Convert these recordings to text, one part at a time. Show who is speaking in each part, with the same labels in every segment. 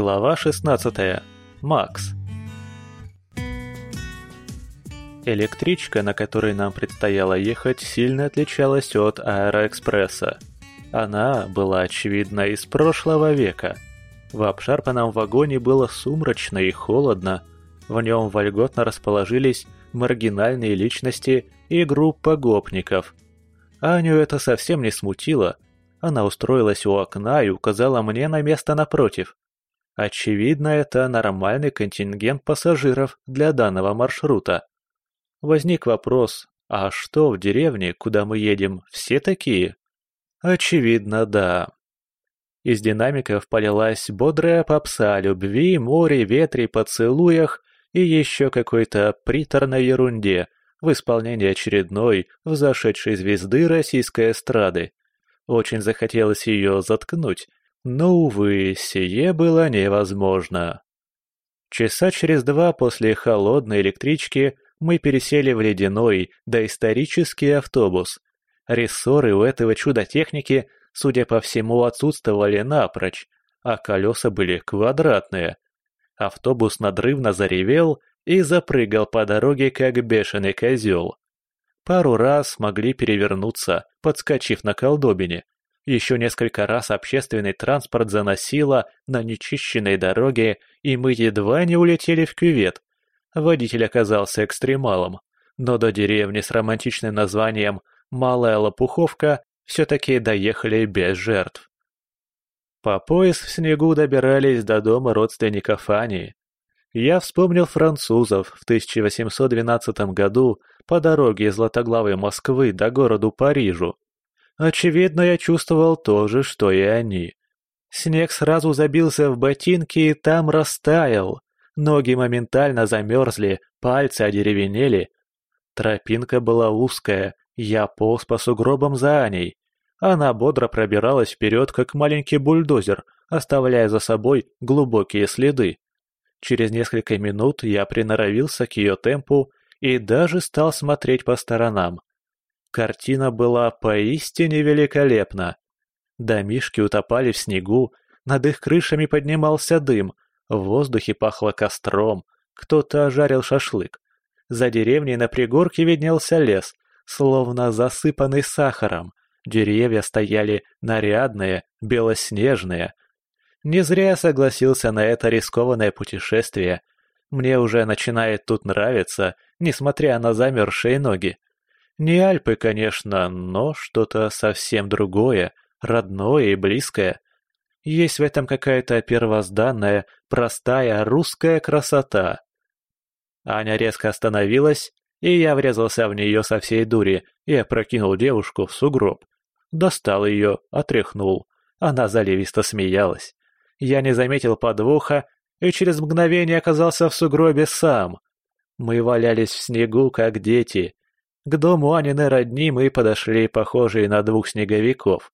Speaker 1: Глава 16. Макс. Электричка, на которой нам предстояло ехать, сильно отличалась от Аэроэкспресса. Она была, очевидно, из прошлого века. В обшарпанном вагоне было сумрачно и холодно. В нем вольготно расположились маргинальные личности и группа гопников. Аню это совсем не смутило. Она устроилась у окна и указала мне на место напротив. Очевидно, это нормальный контингент пассажиров для данного маршрута. Возник вопрос, а что в деревне, куда мы едем, все такие? Очевидно, да. Из динамиков полилась бодрая попса о любви, море, ветре, поцелуях и еще какой-то приторной ерунде в исполнении очередной взошедшей звезды российской эстрады. Очень захотелось ее заткнуть, но, увы, сие было невозможно. Часа через два после холодной электрички мы пересели в ледяной, доисторический автобус. Рессоры у этого чуда техники, судя по всему, отсутствовали напрочь, а колеса были квадратные. Автобус надрывно заревел и запрыгал по дороге, как бешеный козел. Пару раз могли перевернуться, подскочив на колдобине, еще несколько раз общественный транспорт заносило на нечищенной дороге, и мы едва не улетели в кювет. Водитель оказался экстремалом, но до деревни с романтичным названием «Малая Лопуховка» все-таки доехали без жертв. По пояс в снегу добирались до дома родственников Ани. Я вспомнил французов в 1812 году по дороге из Златоглавой Москвы до городу Парижу. Очевидно, я чувствовал то же, что и они. Снег сразу забился в ботинки и там растаял. Ноги моментально замерзли, пальцы одеревенели. Тропинка была узкая, я полз по сугробам за Аней. Она бодро пробиралась вперед, как маленький бульдозер, оставляя за собой глубокие следы. Через несколько минут я приноровился к ее темпу и даже стал смотреть по сторонам. Картина была поистине великолепна. Домишки утопали в снегу, над их крышами поднимался дым, в воздухе пахло костром, кто-то жарил шашлык. За деревней на пригорке виднелся лес, словно засыпанный сахаром. Деревья стояли нарядные, белоснежные. Не зря я согласился на это рискованное путешествие. Мне уже начинает тут нравиться, несмотря на замерзшие ноги. Не Альпы, конечно, но что-то совсем другое, родное и близкое. Есть в этом какая-то первозданная, простая русская красота. Аня резко остановилась, и я врезался в нее со всей дури и опрокинул девушку в сугроб. Достал ее, отряхнул. Она заливисто смеялась. Я не заметил подвоха и через мгновение оказался в сугробе сам. Мы валялись в снегу, как дети, к дому Аниной родни мы подошли, похожие на двух снеговиков.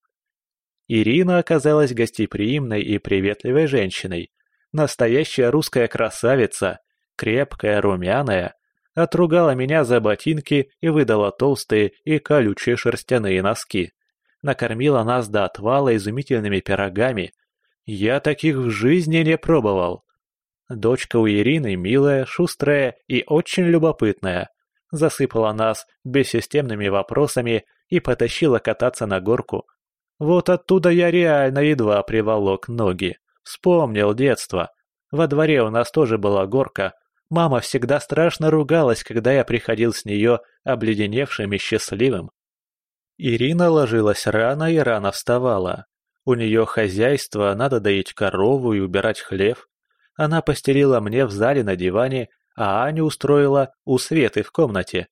Speaker 1: Ирина оказалась гостеприимной и приветливой женщиной. Настоящая русская красавица, крепкая, румяная, отругала меня за ботинки и выдала толстые и колючие шерстяные носки. Накормила нас до отвала изумительными пирогами. Я таких в жизни не пробовал. Дочка у Ирины милая, шустрая и очень любопытная засыпала нас бессистемными вопросами и потащила кататься на горку. Вот оттуда я реально едва приволок ноги. Вспомнил детство. Во дворе у нас тоже была горка. Мама всегда страшно ругалась, когда я приходил с нее обледеневшим и счастливым. Ирина ложилась рано и рано вставала. У нее хозяйство, надо доить корову и убирать хлев. Она постелила мне в зале на диване а Аню устроила у Светы в комнате.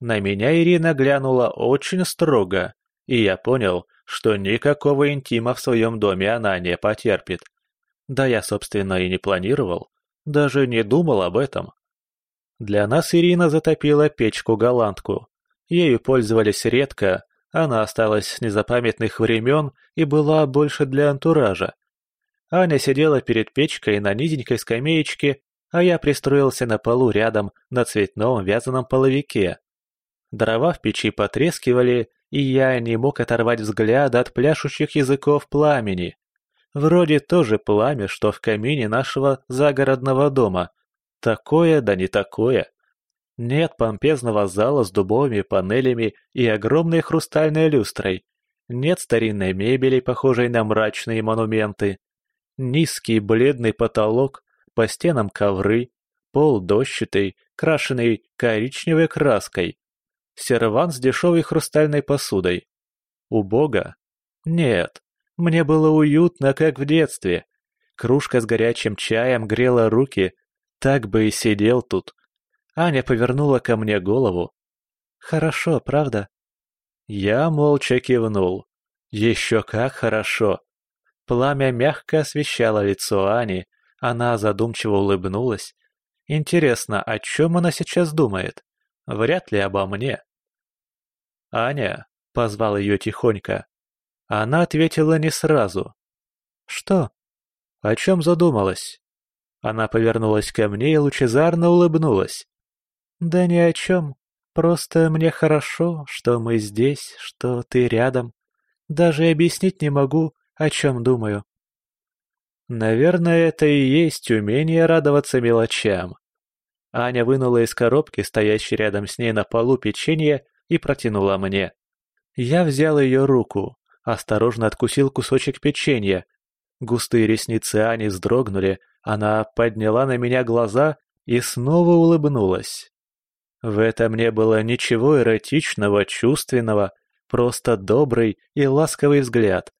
Speaker 1: На меня Ирина глянула очень строго, и я понял, что никакого интима в своем доме она не потерпит. Да я, собственно, и не планировал, даже не думал об этом. Для нас Ирина затопила печку-голландку. Ею пользовались редко, она осталась с незапамятных времен и была больше для антуража. Аня сидела перед печкой на низенькой скамеечке а я пристроился на полу рядом на цветном вязаном половике. Дрова в печи потрескивали, и я не мог оторвать взгляд от пляшущих языков пламени. Вроде тоже пламя, что в камине нашего загородного дома. Такое да не такое. Нет помпезного зала с дубовыми панелями и огромной хрустальной люстрой. Нет старинной мебели, похожей на мрачные монументы. Низкий бледный потолок, по стенам ковры, пол дощатый, крашеный коричневой краской. Серван с дешевой хрустальной посудой. Убого? Нет, мне было уютно, как в детстве. Кружка с горячим чаем грела руки, так бы и сидел тут. Аня повернула ко мне голову. «Хорошо, правда?» Я молча кивнул. Еще как хорошо. Пламя мягко освещало лицо Ани, она задумчиво улыбнулась. Интересно, о чем она сейчас думает? Вряд ли обо мне. «Аня», — позвал ее тихонько. Она ответила не сразу. «Что?» «О чем задумалась?» Она повернулась ко мне и лучезарно улыбнулась. «Да ни о чем. Просто мне хорошо, что мы здесь, что ты рядом. Даже объяснить не могу, о чем думаю». Наверное, это и есть умение радоваться мелочам. Аня вынула из коробки, стоящей рядом с ней на полу, печенье и протянула мне. Я взял ее руку, осторожно откусил кусочек печенья. Густые ресницы Ани вздрогнули, она подняла на меня глаза и снова улыбнулась. В этом не было ничего эротичного, чувственного, просто добрый и ласковый взгляд.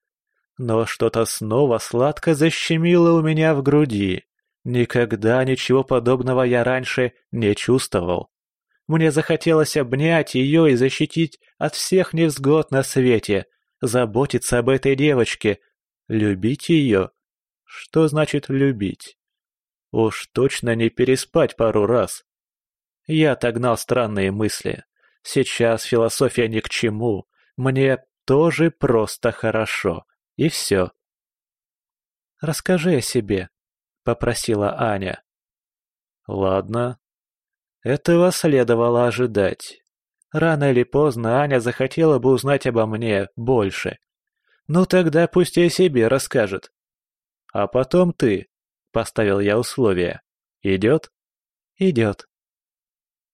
Speaker 1: Но что-то снова сладко защемило у меня в груди. Никогда ничего подобного я раньше не чувствовал. Мне захотелось обнять ее и защитить от всех невзгод на свете, заботиться об этой девочке, любить ее. Что значит любить? Уж точно не переспать пару раз. Я отогнал странные мысли. Сейчас философия ни к чему. Мне тоже просто хорошо. И все. «Расскажи о себе», — попросила Аня. «Ладно». Этого следовало ожидать. Рано или поздно Аня захотела бы узнать обо мне больше. Ну тогда пусть о себе расскажет. А потом ты, — поставил я условие. Идет? Идет.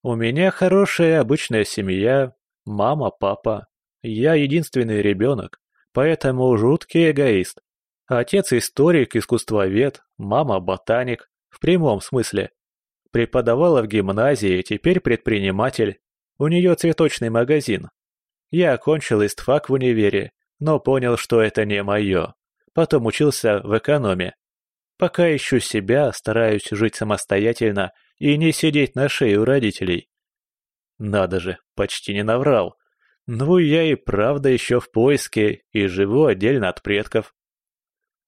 Speaker 1: У меня хорошая обычная семья, мама, папа. Я единственный ребенок, поэтому жуткий эгоист. Отец историк, искусствовед, мама ботаник, в прямом смысле. Преподавала в гимназии, теперь предприниматель. У нее цветочный магазин. Я окончил истфак в универе, но понял, что это не мое. Потом учился в экономе. Пока ищу себя, стараюсь жить самостоятельно и не сидеть на шее у родителей. Надо же, почти не наврал. Ну, я и правда еще в поиске и живу отдельно от предков.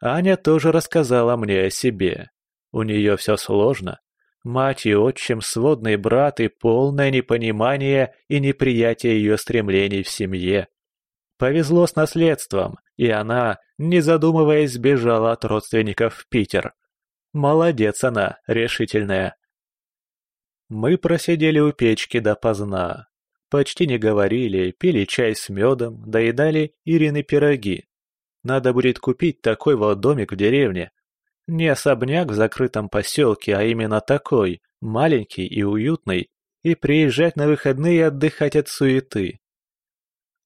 Speaker 1: Аня тоже рассказала мне о себе. У нее все сложно. Мать и отчим, сводный брат и полное непонимание и неприятие ее стремлений в семье. Повезло с наследством, и она, не задумываясь, сбежала от родственников в Питер. Молодец она, решительная. Мы просидели у печки допоздна. Почти не говорили, пили чай с медом, доедали Ирины пироги. Надо будет купить такой вот домик в деревне, не особняк в закрытом поселке, а именно такой, маленький и уютный, и приезжать на выходные отдыхать от суеты.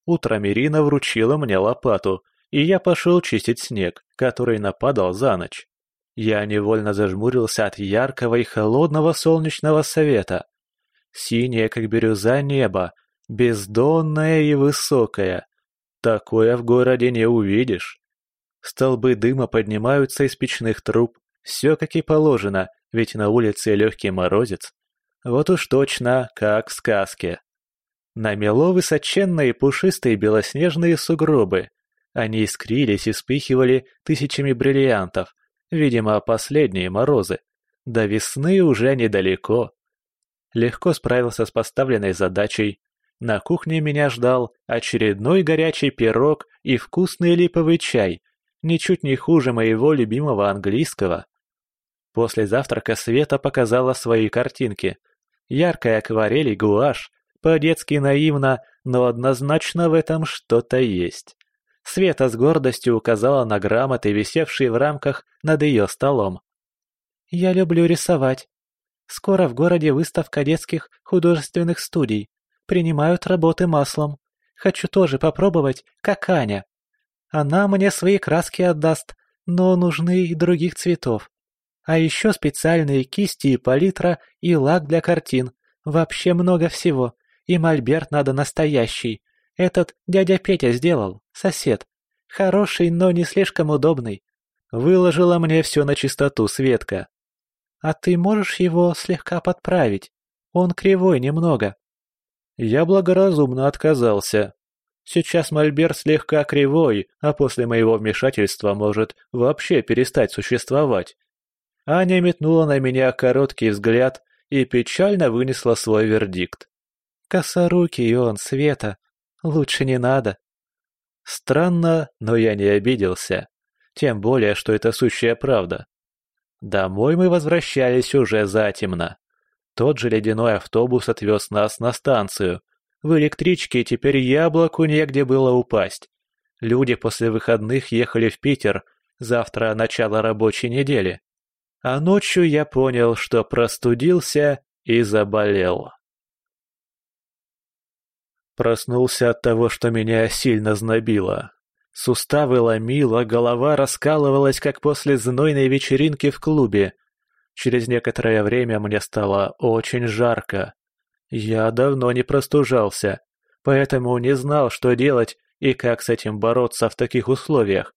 Speaker 1: Утром Ирина вручила мне лопату, и я пошел чистить снег, который нападал за ночь. Я невольно зажмурился от яркого и холодного солнечного света. Синее, как бирюза небо, бездонное и высокое. Такое в городе не увидишь. Столбы дыма поднимаются из печных труб. Все как и положено, ведь на улице легкий морозец. Вот уж точно, как в сказке. Намело высоченные пушистые белоснежные сугробы. Они искрились и вспыхивали тысячами бриллиантов. Видимо, последние морозы. До весны уже недалеко. Легко справился с поставленной задачей. На кухне меня ждал очередной горячий пирог и вкусный липовый чай, ничуть не хуже моего любимого английского. После завтрака Света показала свои картинки. Яркая акварель и гуашь, по-детски наивно, но однозначно в этом что-то есть. Света с гордостью указала на грамоты, висевшие в рамках над ее столом.
Speaker 2: «Я люблю рисовать. Скоро в городе выставка детских художественных студий. Принимают работы маслом. Хочу тоже попробовать, как Аня. Она мне свои краски отдаст, но нужны и других цветов. А еще специальные кисти и палитра, и лак для картин. Вообще много всего. И мольберт надо настоящий. Этот дядя Петя сделал, сосед. Хороший, но не слишком удобный. Выложила мне все на чистоту Светка. А ты можешь его слегка подправить? Он кривой немного.
Speaker 1: Я благоразумно отказался. Сейчас Мольбер слегка кривой, а после моего вмешательства может вообще перестать существовать. Аня метнула на меня короткий взгляд и печально вынесла свой вердикт.
Speaker 2: «Косорукий он, Света. Лучше не надо».
Speaker 1: Странно, но я не обиделся. Тем более, что это сущая правда. Домой мы возвращались уже затемно. Тот же ледяной автобус отвез нас на станцию. В электричке теперь яблоку негде было упасть. Люди после выходных ехали в Питер, завтра начало рабочей недели. А ночью я понял, что простудился и заболел. Проснулся от того, что меня сильно знобило. Суставы ломило, голова раскалывалась, как после знойной вечеринки в клубе – Через некоторое время мне стало очень жарко. Я давно не простужался, поэтому не знал, что делать и как с этим бороться в таких условиях.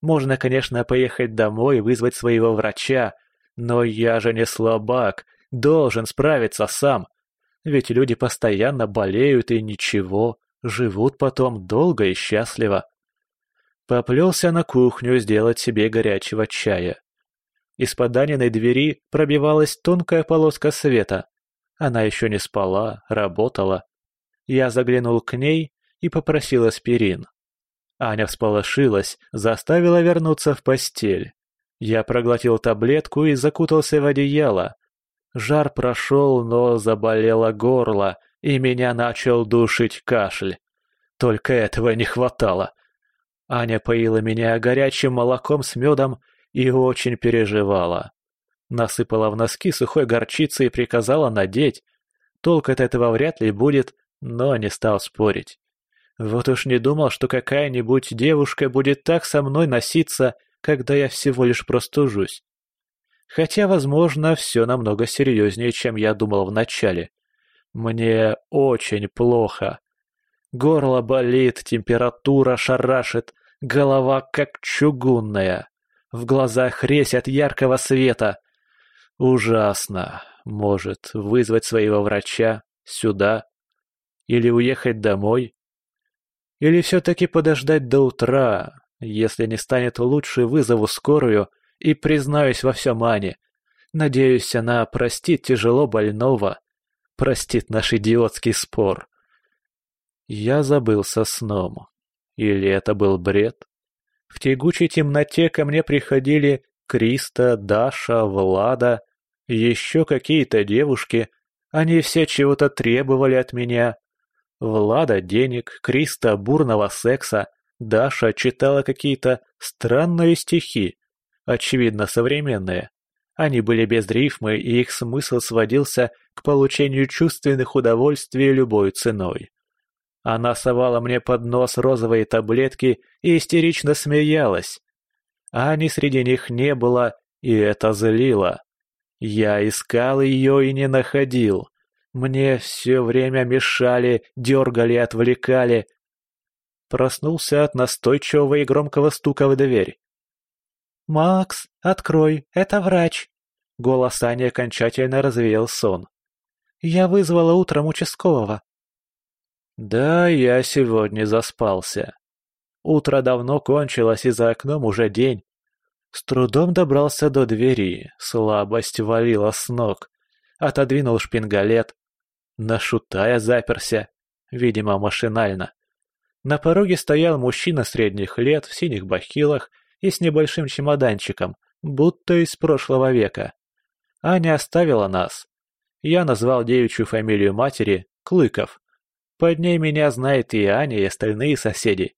Speaker 1: Можно, конечно, поехать домой и вызвать своего врача, но я же не слабак, должен справиться сам. Ведь люди постоянно болеют и ничего, живут потом долго и счастливо. Поплелся на кухню сделать себе горячего чая. Из-под Аниной двери пробивалась тонкая полоска света. Она еще не спала, работала. Я заглянул к ней и попросил аспирин. Аня всполошилась, заставила вернуться в постель. Я проглотил таблетку и закутался в одеяло. Жар прошел, но заболело горло, и меня начал душить кашель. Только этого не хватало. Аня поила меня горячим молоком с медом и очень переживала. Насыпала в носки сухой горчицы и приказала надеть. Толк от этого вряд ли будет, но не стал спорить. Вот уж не думал, что какая-нибудь девушка будет так со мной носиться, когда я всего лишь простужусь. Хотя, возможно, все намного серьезнее, чем я думал вначале. Мне очень плохо. Горло болит, температура шарашит, голова как чугунная. В глазах резь от яркого света. Ужасно. Может, вызвать своего врача сюда? Или уехать домой? Или все-таки подождать до утра? Если не станет лучше, вызову скорую и признаюсь во всем Ане. Надеюсь, она простит тяжело больного, простит наш идиотский спор. Я забылся сном. Или это был бред? В тягучей темноте ко мне приходили Криста, Даша, Влада, еще какие-то девушки. Они все чего-то требовали от меня. Влада денег, Криста бурного секса, Даша читала какие-то странные стихи, очевидно современные. Они были без рифмы, и их смысл сводился к получению чувственных удовольствий любой ценой. Она совала мне под нос розовые таблетки и истерично смеялась. Ани среди них не было, и это злило. Я искал ее и не находил. Мне все время мешали, дергали, отвлекали. Проснулся от настойчивого и громкого стука в дверь.
Speaker 2: «Макс, открой, это врач!»
Speaker 1: Голос Ани окончательно развеял сон.
Speaker 2: «Я вызвала утром участкового.
Speaker 1: Да, я сегодня заспался. Утро давно кончилось, и за окном уже день. С трудом добрался до двери, слабость валила с ног. Отодвинул шпингалет. На шутая заперся, видимо, машинально. На пороге стоял мужчина средних лет в синих бахилах и с небольшим чемоданчиком, будто из прошлого века. Аня оставила нас. Я назвал девичью фамилию матери Клыков. Под ней меня знает и Аня, и остальные соседи.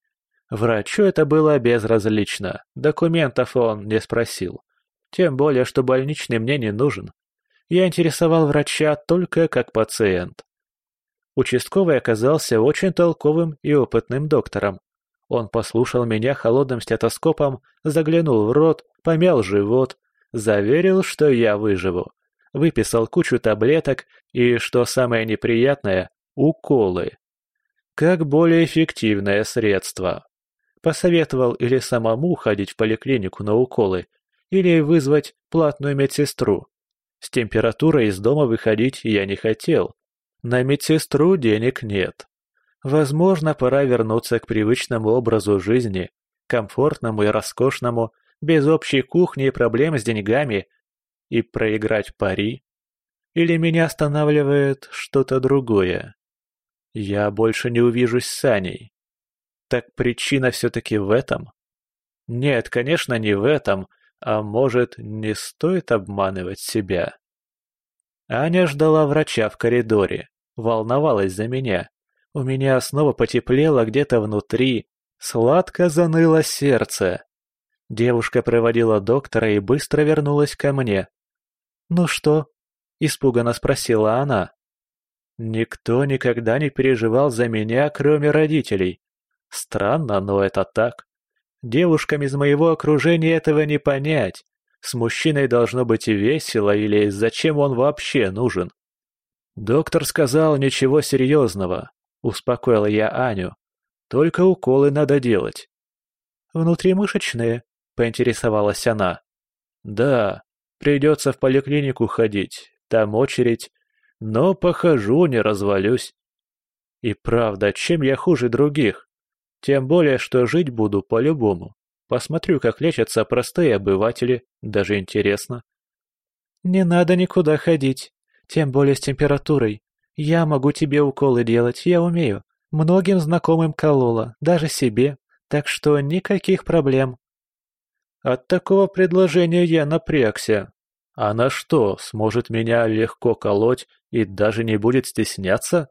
Speaker 1: Врачу это было безразлично, документов он не спросил. Тем более, что больничный мне не нужен. Я интересовал врача только как пациент. Участковый оказался очень толковым и опытным доктором. Он послушал меня холодным стетоскопом, заглянул в рот, помял живот, заверил, что я выживу. Выписал кучу таблеток и, что самое неприятное, уколы. Как более эффективное средство. Посоветовал или самому ходить в поликлинику на уколы, или вызвать платную медсестру. С температурой из дома выходить я не хотел. На медсестру денег нет. Возможно, пора вернуться к привычному образу жизни, комфортному и роскошному, без общей кухни и проблем с деньгами, и проиграть пари. Или меня останавливает что-то другое. Я больше не увижусь с Саней. Так причина все-таки в этом? Нет, конечно, не в этом, а может, не стоит обманывать себя? Аня ждала врача в коридоре, волновалась за меня. У меня снова потеплело где-то внутри, сладко заныло сердце. Девушка проводила доктора и быстро вернулась ко мне. «Ну что?» – испуганно спросила она. Никто никогда не переживал за меня, кроме родителей. Странно, но это так. Девушкам из моего окружения этого не понять. С мужчиной должно быть весело, или зачем он вообще нужен? Доктор сказал ничего серьезного. Успокоил я Аню. Только уколы надо делать.
Speaker 2: Внутримышечные, поинтересовалась она.
Speaker 1: Да, придется в поликлинику ходить. Там очередь. Но похожу, не развалюсь. И правда, чем я хуже других? Тем более, что жить буду по-любому. Посмотрю, как лечатся простые обыватели, даже интересно.
Speaker 2: Не надо никуда ходить, тем более с температурой. Я могу тебе уколы делать, я умею. Многим знакомым колола, даже себе, так что никаких проблем.
Speaker 1: От такого предложения я напрягся. Она что, сможет меня легко колоть и даже не будет стесняться?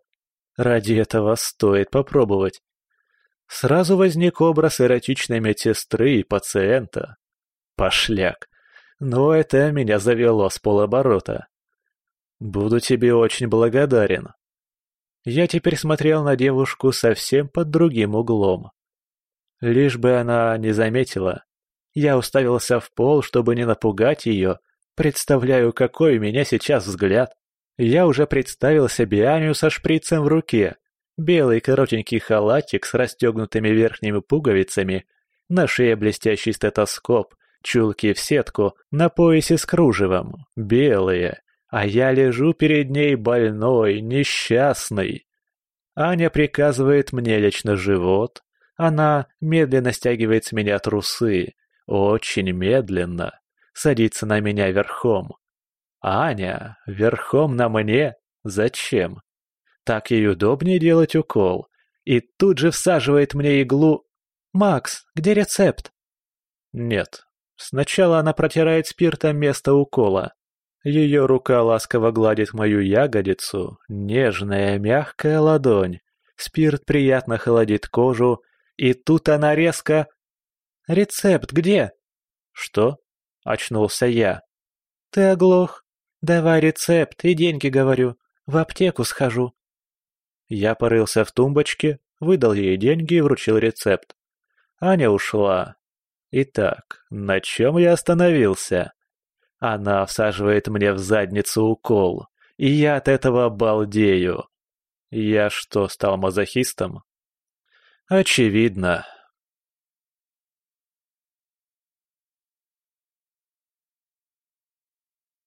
Speaker 1: Ради этого стоит попробовать. Сразу возник образ эротичной медсестры и пациента. Пошляк. Но это меня завело с полоборота. Буду тебе очень благодарен. Я теперь смотрел на девушку совсем под другим углом. Лишь бы она не заметила. Я уставился в пол, чтобы не напугать ее. Представляю, какой у меня сейчас взгляд. Я уже представил себе Аню со шприцем в руке, Белый коротенький халатик с расстегнутыми верхними пуговицами, на шее блестящий стетоскоп, чулки в сетку, на поясе с кружевом, белые, а я лежу перед ней больной, несчастный. Аня приказывает мне лечь на живот, она медленно стягивает с меня трусы, очень медленно, садится на меня верхом. Аня, верхом на мне? Зачем? Так ей удобнее делать укол. И тут же всаживает мне иглу... «Макс, где рецепт?» Нет. Сначала она протирает спиртом место укола. Ее рука ласково гладит мою ягодицу, нежная, мягкая ладонь. Спирт приятно холодит кожу, и тут она резко... «Рецепт где?» «Что?» — очнулся я. «Ты оглох. Давай рецепт и деньги, говорю. В аптеку схожу». Я порылся в тумбочке, выдал ей деньги и вручил рецепт. Аня ушла. Итак, на чем я остановился? Она всаживает мне в задницу укол, и я от этого балдею. Я что, стал мазохистом? Очевидно.